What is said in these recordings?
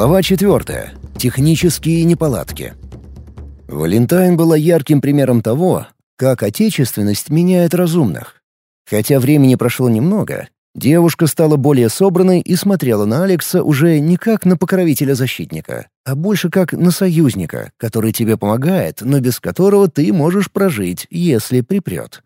Глава 4. Технические неполадки. Валентайн была ярким примером того, как отечественность меняет разумных. Хотя времени прошло немного, девушка стала более собранной и смотрела на Алекса уже не как на покровителя-защитника, а больше как на союзника, который тебе помогает, но без которого ты можешь прожить, если припрет.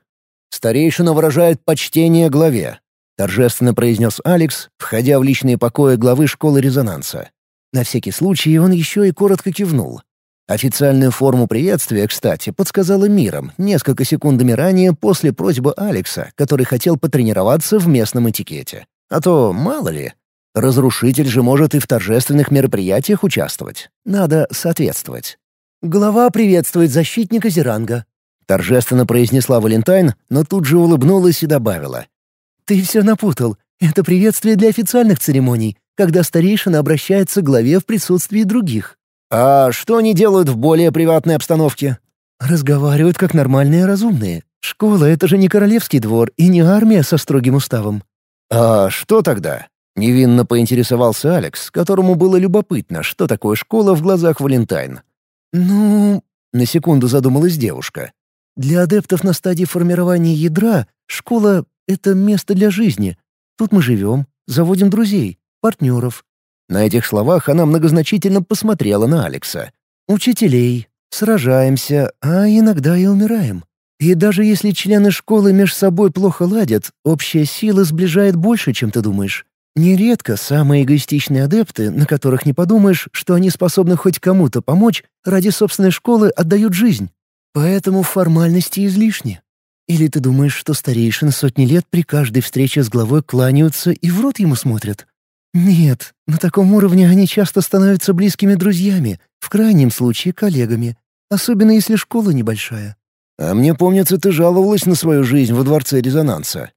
Старейшина выражает почтение главе, торжественно произнес Алекс, входя в личные покои главы школы резонанса. На всякий случай он еще и коротко кивнул. Официальную форму приветствия, кстати, подсказала миром несколько секундами ранее после просьбы Алекса, который хотел потренироваться в местном этикете. А то, мало ли, разрушитель же может и в торжественных мероприятиях участвовать. Надо соответствовать. «Глава приветствует защитника Зеранга», — торжественно произнесла Валентайн, но тут же улыбнулась и добавила. «Ты все напутал. Это приветствие для официальных церемоний когда старейшина обращается к главе в присутствии других. А что они делают в более приватной обстановке? Разговаривают как нормальные разумные. Школа — это же не королевский двор и не армия со строгим уставом. А что тогда? Невинно поинтересовался Алекс, которому было любопытно, что такое школа в глазах Валентайн. «Ну...» — на секунду задумалась девушка. «Для адептов на стадии формирования ядра школа — это место для жизни. Тут мы живем, заводим друзей, партнеров. На этих словах она многозначительно посмотрела на Алекса. «Учителей. Сражаемся, а иногда и умираем. И даже если члены школы между собой плохо ладят, общая сила сближает больше, чем ты думаешь. Нередко самые эгоистичные адепты, на которых не подумаешь, что они способны хоть кому-то помочь, ради собственной школы отдают жизнь. Поэтому формальности излишни. Или ты думаешь, что старейшины сотни лет при каждой встрече с главой кланяются и в рот ему смотрят? «Нет, на таком уровне они часто становятся близкими друзьями, в крайнем случае коллегами, особенно если школа небольшая». «А мне помнится, ты жаловалась на свою жизнь во Дворце Резонанса».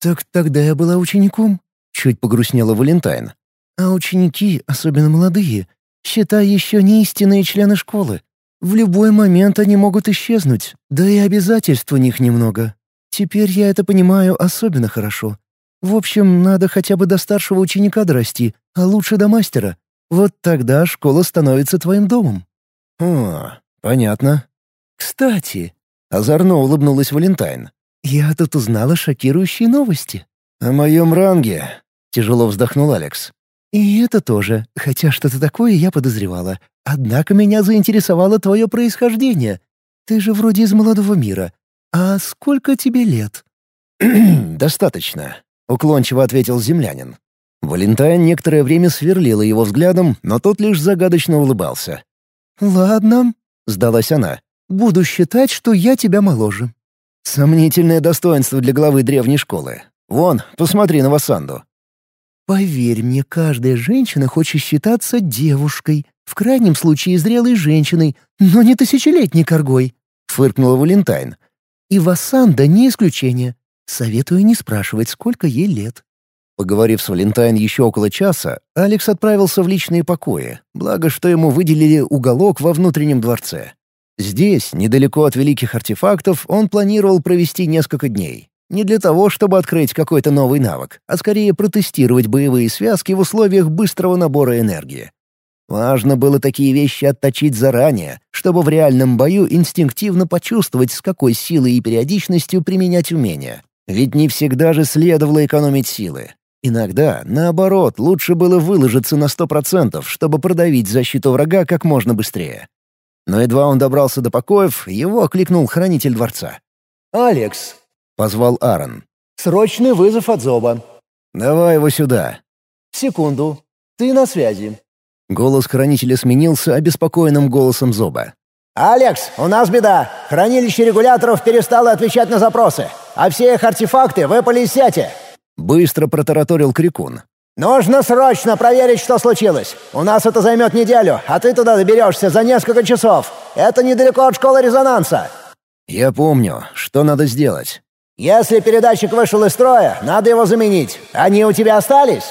«Так тогда я была учеником», — чуть погрустнела Валентайн. «А ученики, особенно молодые, считай еще не истинные члены школы. В любой момент они могут исчезнуть, да и обязательств у них немного. Теперь я это понимаю особенно хорошо. В общем, надо хотя бы до старшего ученика дорасти, а лучше до мастера. Вот тогда школа становится твоим домом». «О, понятно». «Кстати», — озорно улыбнулась Валентайн. «Я тут узнала шокирующие новости». «О моем ранге», — тяжело вздохнул Алекс. «И это тоже, хотя что-то такое я подозревала. Однако меня заинтересовало твое происхождение. Ты же вроде из молодого мира. А сколько тебе лет?» «Достаточно. — уклончиво ответил землянин. Валентайн некоторое время сверлила его взглядом, но тот лишь загадочно улыбался. «Ладно», — сдалась она, — «буду считать, что я тебя моложе». Сомнительное достоинство для главы древней школы. Вон, посмотри на Васанду. «Поверь мне, каждая женщина хочет считаться девушкой, в крайнем случае зрелой женщиной, но не тысячелетней коргой», — фыркнула Валентайн. «И Васанда не исключение. Советую не спрашивать, сколько ей лет. Поговорив с Валентайн еще около часа, Алекс отправился в личные покои, благо что ему выделили уголок во внутреннем дворце. Здесь, недалеко от великих артефактов, он планировал провести несколько дней. Не для того, чтобы открыть какой-то новый навык, а скорее протестировать боевые связки в условиях быстрого набора энергии. Важно было такие вещи отточить заранее, чтобы в реальном бою инстинктивно почувствовать, с какой силой и периодичностью применять умения. Ведь не всегда же следовало экономить силы. Иногда, наоборот, лучше было выложиться на сто процентов, чтобы продавить защиту врага как можно быстрее. Но едва он добрался до покоев, его окликнул хранитель дворца. «Алекс!» — позвал Аарон. «Срочный вызов от Зоба». «Давай его сюда». «Секунду. Ты на связи». Голос хранителя сменился обеспокоенным голосом Зоба. «Алекс, у нас беда. Хранилище регуляторов перестало отвечать на запросы, а все их артефакты выпали из сети». Быстро протараторил Крикун. «Нужно срочно проверить, что случилось. У нас это займет неделю, а ты туда доберешься за несколько часов. Это недалеко от школы резонанса». «Я помню. Что надо сделать?» «Если передатчик вышел из строя, надо его заменить. Они у тебя остались?»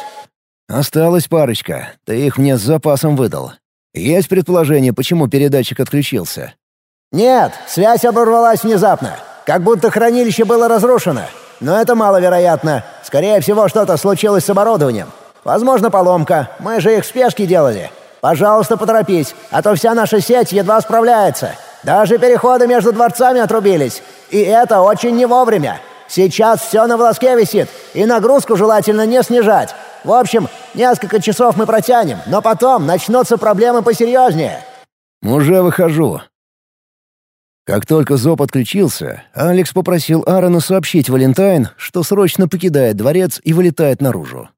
«Осталась парочка. Ты их мне с запасом выдал. Есть предположение, почему передатчик отключился?» «Нет, связь оборвалась внезапно. Как будто хранилище было разрушено. Но это маловероятно. Скорее всего, что-то случилось с оборудованием. Возможно, поломка. Мы же их в спешке делали. Пожалуйста, поторопись, а то вся наша сеть едва справляется. Даже переходы между дворцами отрубились. И это очень не вовремя. Сейчас все на волоске висит, и нагрузку желательно не снижать. В общем, несколько часов мы протянем, но потом начнутся проблемы посерьезнее». «Уже выхожу». Как только Зоб отключился, Алекс попросил Аарона сообщить Валентайн, что срочно покидает дворец и вылетает наружу.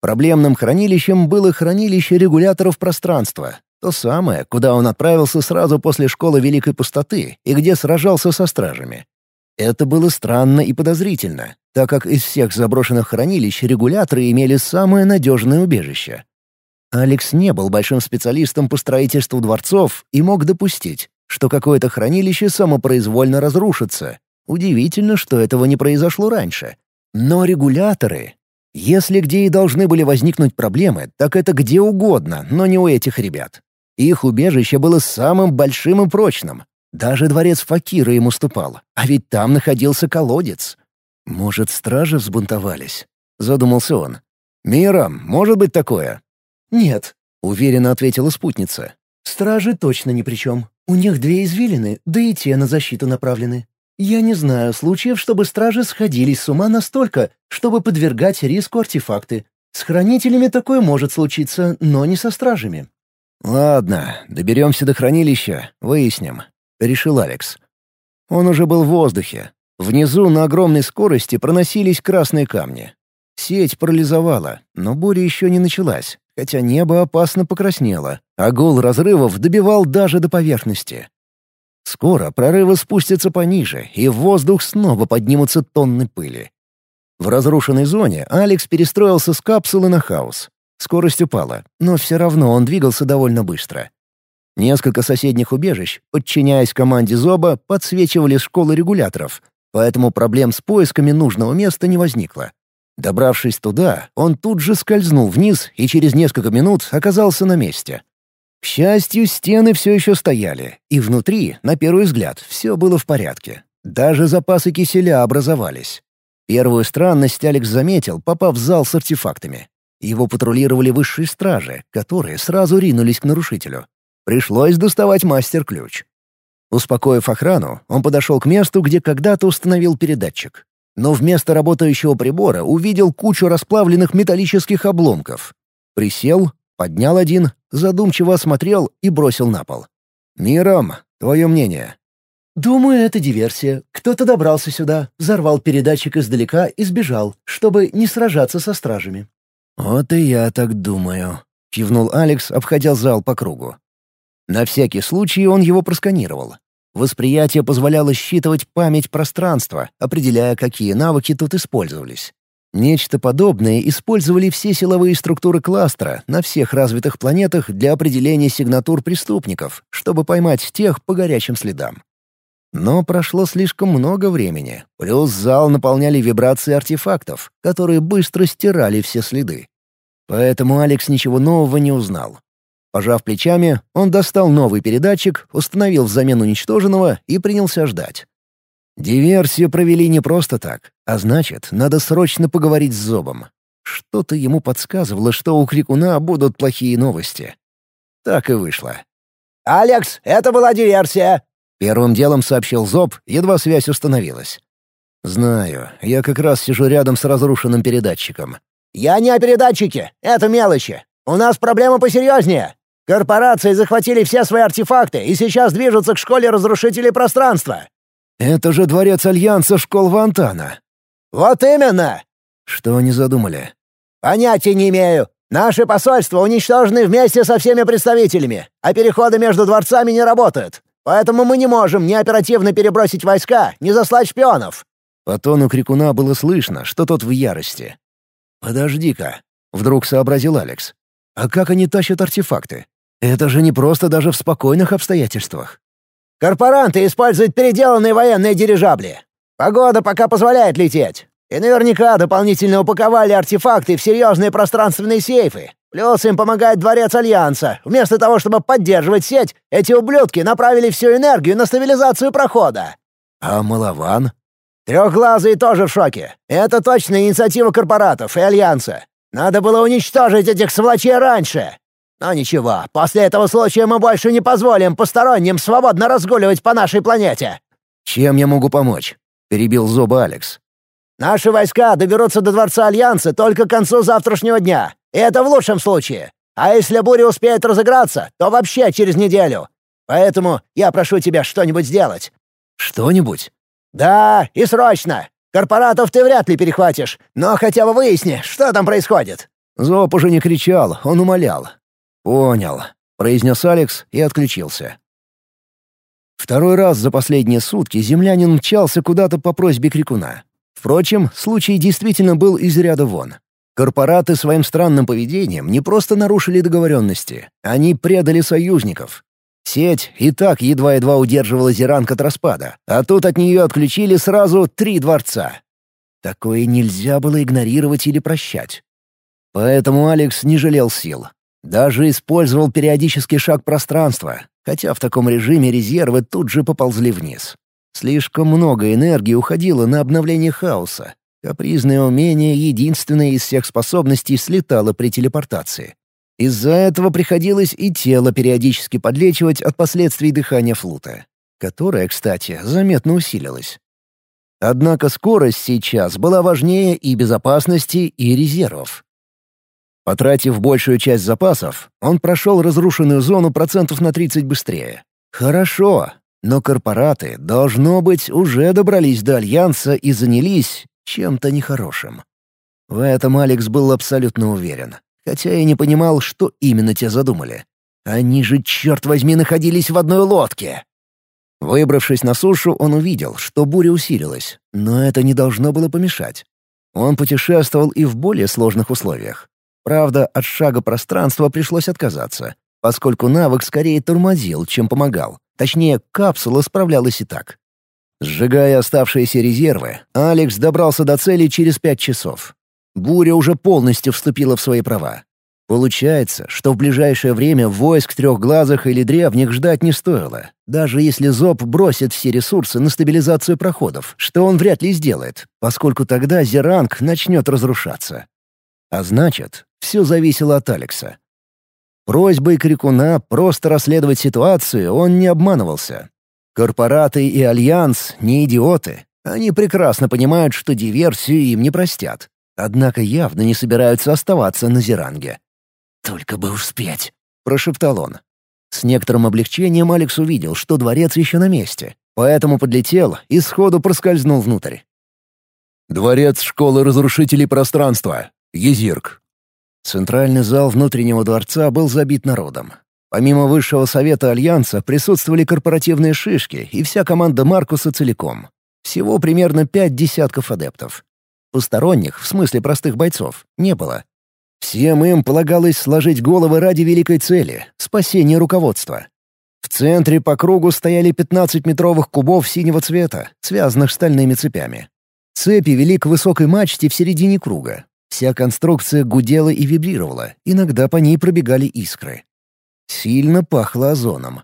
Проблемным хранилищем было хранилище регуляторов пространства, то самое, куда он отправился сразу после школы Великой Пустоты и где сражался со стражами. Это было странно и подозрительно, так как из всех заброшенных хранилищ регуляторы имели самое надежное убежище. Алекс не был большим специалистом по строительству дворцов и мог допустить, что какое-то хранилище самопроизвольно разрушится. Удивительно, что этого не произошло раньше. Но регуляторы... Если где и должны были возникнуть проблемы, так это где угодно, но не у этих ребят. Их убежище было самым большим и прочным, даже дворец Факира ему ступал, а ведь там находился колодец. Может, стражи взбунтовались? Задумался он. «Мира, может быть такое?» «Нет», — уверенно ответила спутница. «Стражи точно ни при чем. У них две извилины, да и те на защиту направлены. Я не знаю случаев, чтобы стражи сходились с ума настолько, чтобы подвергать риску артефакты. С хранителями такое может случиться, но не со стражами». «Ладно, доберемся до хранилища, выясним. — решил Алекс. Он уже был в воздухе. Внизу на огромной скорости проносились красные камни. Сеть парализовала, но буря еще не началась, хотя небо опасно покраснело, а гул разрывов добивал даже до поверхности. Скоро прорывы спустятся пониже, и в воздух снова поднимутся тонны пыли. В разрушенной зоне Алекс перестроился с капсулы на хаос. Скорость упала, но все равно он двигался довольно быстро. Несколько соседних убежищ, подчиняясь команде Зоба, подсвечивали школы регуляторов, поэтому проблем с поисками нужного места не возникло. Добравшись туда, он тут же скользнул вниз и через несколько минут оказался на месте. К счастью, стены все еще стояли, и внутри, на первый взгляд, все было в порядке. Даже запасы киселя образовались. Первую странность Алекс заметил, попав в зал с артефактами. Его патрулировали высшие стражи, которые сразу ринулись к нарушителю. Пришлось доставать мастер-ключ. Успокоив охрану, он подошел к месту, где когда-то установил передатчик. Но вместо работающего прибора увидел кучу расплавленных металлических обломков. Присел, поднял один, задумчиво осмотрел и бросил на пол. «Миром, твое мнение?» «Думаю, это диверсия. Кто-то добрался сюда, взорвал передатчик издалека и сбежал, чтобы не сражаться со стражами». «Вот и я так думаю», — кивнул Алекс, обходя зал по кругу. На всякий случай он его просканировал. Восприятие позволяло считывать память пространства, определяя, какие навыки тут использовались. Нечто подобное использовали все силовые структуры кластера на всех развитых планетах для определения сигнатур преступников, чтобы поймать тех по горячим следам. Но прошло слишком много времени, плюс зал наполняли вибрации артефактов, которые быстро стирали все следы. Поэтому Алекс ничего нового не узнал. Пожав плечами, он достал новый передатчик, установил взамен уничтоженного и принялся ждать. Диверсию провели не просто так, а значит, надо срочно поговорить с Зобом. Что-то ему подсказывало, что у Крикуна будут плохие новости. Так и вышло. «Алекс, это была диверсия!» Первым делом сообщил Зоб, едва связь установилась. «Знаю, я как раз сижу рядом с разрушенным передатчиком». «Я не о передатчике, это мелочи. У нас проблема посерьезнее. Корпорации захватили все свои артефакты и сейчас движутся к школе разрушителей пространства». «Это же дворец Альянса школ Вантана». «Вот именно!» «Что они задумали?» «Понятия не имею. Наши посольства уничтожены вместе со всеми представителями, а переходы между дворцами не работают. Поэтому мы не можем ни оперативно перебросить войска, ни заслать шпионов». По тону Крикуна было слышно, что тот в ярости. «Подожди-ка», — вдруг сообразил Алекс. «А как они тащат артефакты? Это же не просто даже в спокойных обстоятельствах. Корпоранты используют переделанные военные дирижабли. Погода пока позволяет лететь. И наверняка дополнительно упаковали артефакты в серьезные пространственные сейфы. Плюс им помогает Дворец Альянса. Вместо того, чтобы поддерживать сеть, эти ублюдки направили всю энергию на стабилизацию прохода. А Малован? Трехглазый тоже в шоке. Это точно инициатива корпоратов и Альянса. Надо было уничтожить этих сволочей раньше. Но ничего, после этого случая мы больше не позволим посторонним свободно разгуливать по нашей планете». «Чем я могу помочь?» — перебил зуба Алекс. «Наши войска доберутся до Дворца Альянса только к концу завтрашнего дня. И это в лучшем случае. А если буря успеет разыграться, то вообще через неделю. Поэтому я прошу тебя что-нибудь сделать». «Что-нибудь?» «Да, и срочно. Корпоратов ты вряд ли перехватишь, но хотя бы выясни, что там происходит». Зоб уже не кричал, он умолял. «Понял», — произнес Алекс и отключился. Второй раз за последние сутки землянин мчался куда-то по просьбе крикуна. Впрочем, случай действительно был из ряда вон. Корпораты своим странным поведением не просто нарушили договоренности, они предали союзников. Сеть и так едва-едва удерживала Зеранг от распада, а тут от нее отключили сразу три дворца. Такое нельзя было игнорировать или прощать. Поэтому Алекс не жалел сил. Даже использовал периодический шаг пространства, хотя в таком режиме резервы тут же поползли вниз. Слишком много энергии уходило на обновление хаоса. Капризное умение, единственное из всех способностей, слетало при телепортации. Из-за этого приходилось и тело периодически подлечивать от последствий дыхания флута, которое, кстати, заметно усилилось. Однако скорость сейчас была важнее и безопасности, и резервов. Потратив большую часть запасов, он прошел разрушенную зону процентов на 30 быстрее. Хорошо, но корпораты, должно быть, уже добрались до Альянса и занялись чем-то нехорошим. В этом Алекс был абсолютно уверен хотя и не понимал, что именно те задумали. Они же, черт возьми, находились в одной лодке. Выбравшись на сушу, он увидел, что буря усилилась, но это не должно было помешать. Он путешествовал и в более сложных условиях. Правда, от шага пространства пришлось отказаться, поскольку навык скорее тормозил, чем помогал. Точнее, капсула справлялась и так. Сжигая оставшиеся резервы, Алекс добрался до цели через пять часов. Буря уже полностью вступила в свои права. Получается, что в ближайшее время войск трехглазых или древних ждать не стоило, даже если Зоб бросит все ресурсы на стабилизацию проходов, что он вряд ли сделает, поскольку тогда Зеранг начнет разрушаться. А значит, все зависело от Алекса. Просьбой Крикуна просто расследовать ситуацию он не обманывался. Корпораты и Альянс не идиоты. Они прекрасно понимают, что диверсию им не простят. Однако явно не собираются оставаться на Зеранге. «Только бы успеть», — прошептал он. С некоторым облегчением Алекс увидел, что дворец еще на месте, поэтому подлетел и сходу проскользнул внутрь. «Дворец школы разрушителей пространства. Езирк». Центральный зал внутреннего дворца был забит народом. Помимо высшего совета Альянса присутствовали корпоративные шишки и вся команда Маркуса целиком. Всего примерно пять десятков адептов. Посторонних, в смысле простых бойцов, не было. Всем им полагалось сложить головы ради великой цели — спасения руководства. В центре по кругу стояли 15-метровых кубов синего цвета, связанных стальными цепями. Цепи вели к высокой мачте в середине круга. Вся конструкция гудела и вибрировала, иногда по ней пробегали искры. Сильно пахло озоном.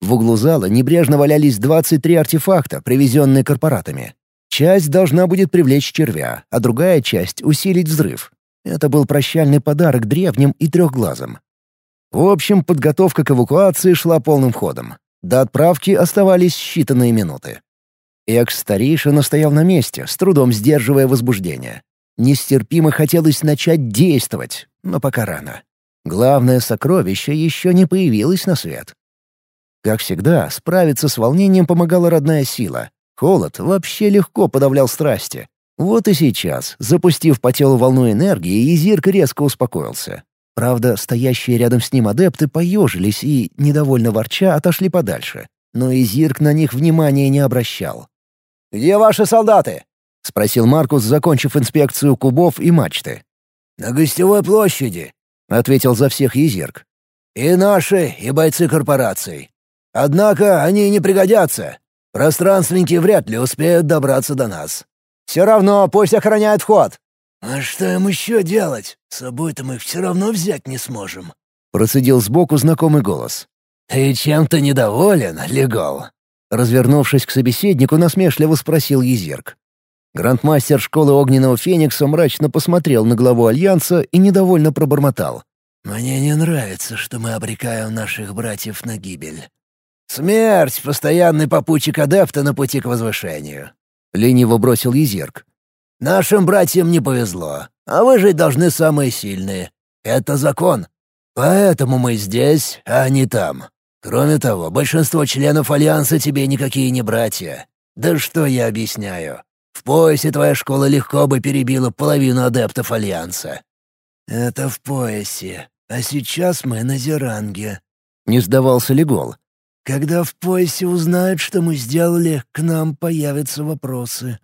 В углу зала небрежно валялись 23 артефакта, привезенные корпоратами. Часть должна будет привлечь червя, а другая часть — усилить взрыв. Это был прощальный подарок древним и трехглазым. В общем, подготовка к эвакуации шла полным ходом. До отправки оставались считанные минуты. Экс-старейшина стоял на месте, с трудом сдерживая возбуждение. Нестерпимо хотелось начать действовать, но пока рано. Главное сокровище еще не появилось на свет. Как всегда, справиться с волнением помогала родная сила, Холод вообще легко подавлял страсти. Вот и сейчас, запустив по телу волну энергии, Изирк резко успокоился. Правда, стоящие рядом с ним адепты поежились и, недовольно ворча, отошли подальше. Но Изирк на них внимания не обращал. «Где ваши солдаты?» — спросил Маркус, закончив инспекцию кубов и мачты. «На гостевой площади», — ответил за всех Езирк. «И наши, и бойцы корпораций. Однако они не пригодятся. Пространственники вряд ли успеют добраться до нас. Все равно пусть охраняют вход». «А что им еще делать? С собой-то мы все равно взять не сможем», — процедил сбоку знакомый голос. «Ты чем-то недоволен, Легол?» Развернувшись к собеседнику, насмешливо спросил Езерк. Грандмастер школы Огненного Феникса мрачно посмотрел на главу Альянса и недовольно пробормотал. «Мне не нравится, что мы обрекаем наших братьев на гибель». «Смерть — постоянный попутчик адепта на пути к возвышению», — лениво бросил Езерк. «Нашим братьям не повезло, а выжить должны самые сильные. Это закон. Поэтому мы здесь, а не там. Кроме того, большинство членов Альянса тебе никакие не братья. Да что я объясняю? В поясе твоя школа легко бы перебила половину адептов Альянса». «Это в поясе, а сейчас мы на Зеранге», — не сдавался Легол. «Когда в поясе узнают, что мы сделали, к нам появятся вопросы».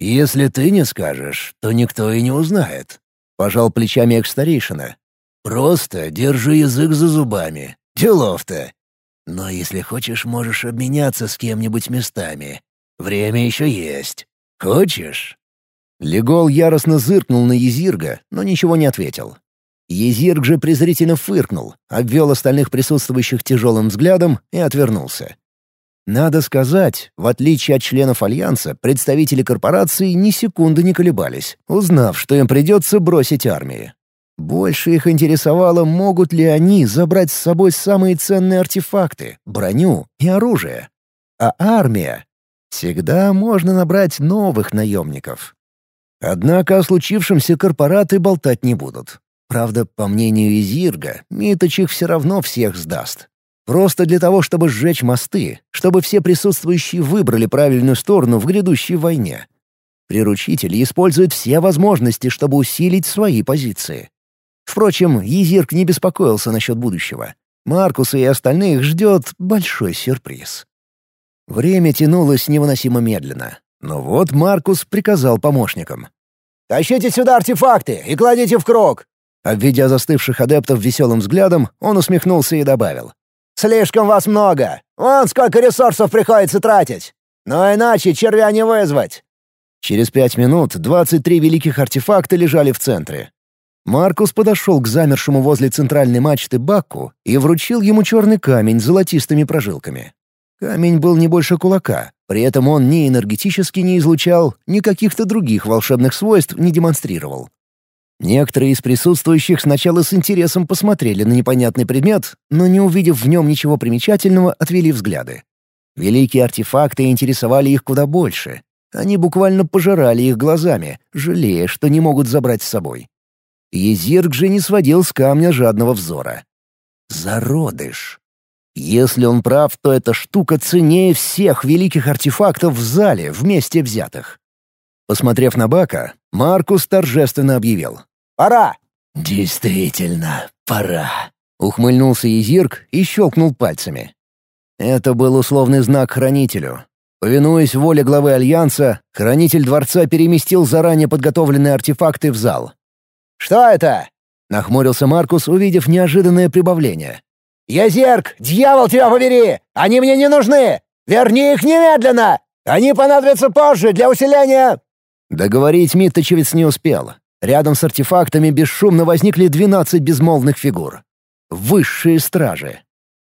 «Если ты не скажешь, то никто и не узнает», — пожал плечами экс-старейшина. «Просто держи язык за зубами. Делов-то. Но если хочешь, можешь обменяться с кем-нибудь местами. Время еще есть. Хочешь?» Легол яростно зыркнул на Езирга, но ничего не ответил. Езирг же презрительно фыркнул, обвел остальных присутствующих тяжелым взглядом и отвернулся. Надо сказать, в отличие от членов Альянса, представители корпорации ни секунды не колебались, узнав, что им придется бросить армии. Больше их интересовало, могут ли они забрать с собой самые ценные артефакты, броню и оружие. А армия Всегда можно набрать новых наемников. Однако о случившемся корпораты болтать не будут. Правда, по мнению Изирга, Миточ их все равно всех сдаст. Просто для того, чтобы сжечь мосты, чтобы все присутствующие выбрали правильную сторону в грядущей войне. Приручители используют все возможности, чтобы усилить свои позиции. Впрочем, Езирк не беспокоился насчет будущего. Маркуса и остальных ждет большой сюрприз. Время тянулось невыносимо медленно. Но вот Маркус приказал помощникам. «Тащите сюда артефакты и кладите в круг!» Обведя застывших адептов веселым взглядом, он усмехнулся и добавил. «Слишком вас много! Вон сколько ресурсов приходится тратить! Но иначе червя не вызвать!» Через пять минут двадцать три великих артефакта лежали в центре. Маркус подошел к замершему возле центральной мачты Бакку и вручил ему черный камень с золотистыми прожилками. Камень был не больше кулака, при этом он ни энергетически не излучал, ни каких-то других волшебных свойств не демонстрировал. Некоторые из присутствующих сначала с интересом посмотрели на непонятный предмет, но, не увидев в нем ничего примечательного, отвели взгляды. Великие артефакты интересовали их куда больше. Они буквально пожирали их глазами, жалея, что не могут забрать с собой. Езирк же не сводил с камня жадного взора. Зародыш. Если он прав, то эта штука ценнее всех великих артефактов в зале вместе взятых. Посмотрев на Бака, Маркус торжественно объявил. «Пора!» «Действительно, пора!» — ухмыльнулся Езирк и щелкнул пальцами. Это был условный знак хранителю. Повинуясь воле главы Альянса, хранитель дворца переместил заранее подготовленные артефакты в зал. «Что это?» — нахмурился Маркус, увидев неожиданное прибавление. «Язерк, дьявол тебя побери! Они мне не нужны! Верни их немедленно! Они понадобятся позже для усиления...» Договорить Митточевец не успел. Рядом с артефактами бесшумно возникли двенадцать безмолвных фигур. Высшие стражи.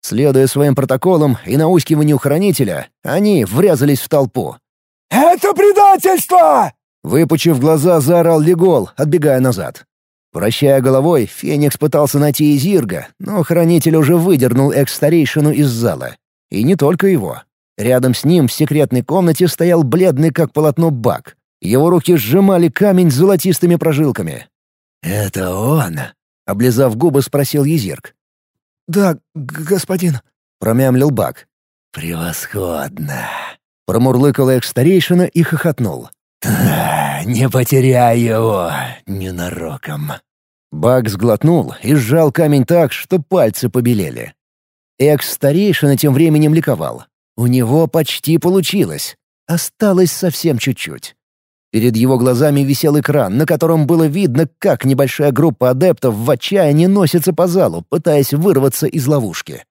Следуя своим протоколам и наускиванию хранителя, они врезались в толпу. «Это предательство!» Выпучив глаза, заорал Легол, отбегая назад. Вращая головой, Феникс пытался найти Изирга, но хранитель уже выдернул экс-старейшину из зала. И не только его. Рядом с ним в секретной комнате стоял бледный как полотно Бак. Его руки сжимали камень с золотистыми прожилками. «Это он?» — облизав губы, спросил Езирк. «Да, господин», — промямлил Бак. «Превосходно!» — промурлыкал экс-старейшина и хохотнул. «Да, не потеряй его ненароком». Баг сглотнул и сжал камень так, что пальцы побелели. Экс-старейшина тем временем ликовал. У него почти получилось. Осталось совсем чуть-чуть. Перед его глазами висел экран, на котором было видно, как небольшая группа адептов в отчаянии носится по залу, пытаясь вырваться из ловушки.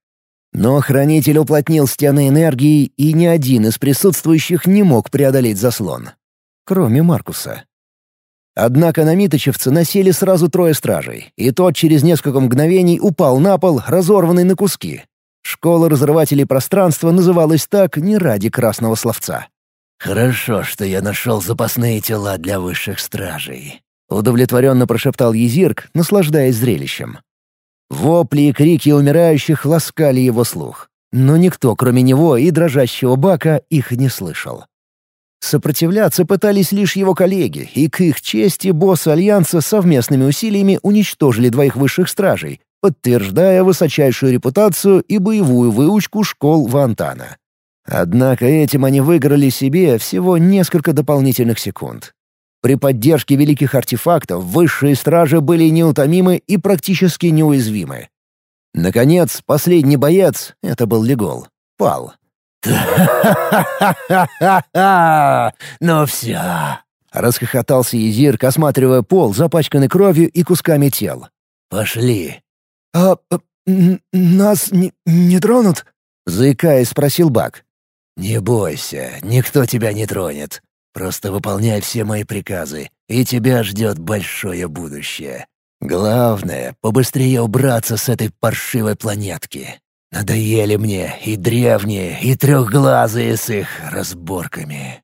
Но хранитель уплотнил стены энергии, и ни один из присутствующих не мог преодолеть заслон кроме Маркуса. Однако на Миточевца насели сразу трое стражей, и тот через несколько мгновений упал на пол, разорванный на куски. Школа разрывателей пространства называлась так не ради красного словца. «Хорошо, что я нашел запасные тела для высших стражей», — удовлетворенно прошептал Езирк, наслаждаясь зрелищем. Вопли и крики умирающих ласкали его слух, но никто, кроме него и дрожащего Бака, их не слышал. Сопротивляться пытались лишь его коллеги, и к их чести боссы Альянса совместными усилиями уничтожили двоих высших стражей, подтверждая высочайшую репутацию и боевую выучку школ Вантана. Однако этим они выиграли себе всего несколько дополнительных секунд. При поддержке великих артефактов высшие стражи были неутомимы и практически неуязвимы. Наконец, последний боец — это был Легол — пал. «Ха-ха-ха-ха! Ну все!» — расхохотался Езирк, осматривая пол, запачканный кровью и кусками тел. «Пошли!» «А, а нас не, не тронут?» — заикаясь, спросил Бак. «Не бойся, никто тебя не тронет. Просто выполняй все мои приказы, и тебя ждет большое будущее. Главное — побыстрее убраться с этой паршивой планетки. Надоели мне и древние, и трехглазые с их разборками».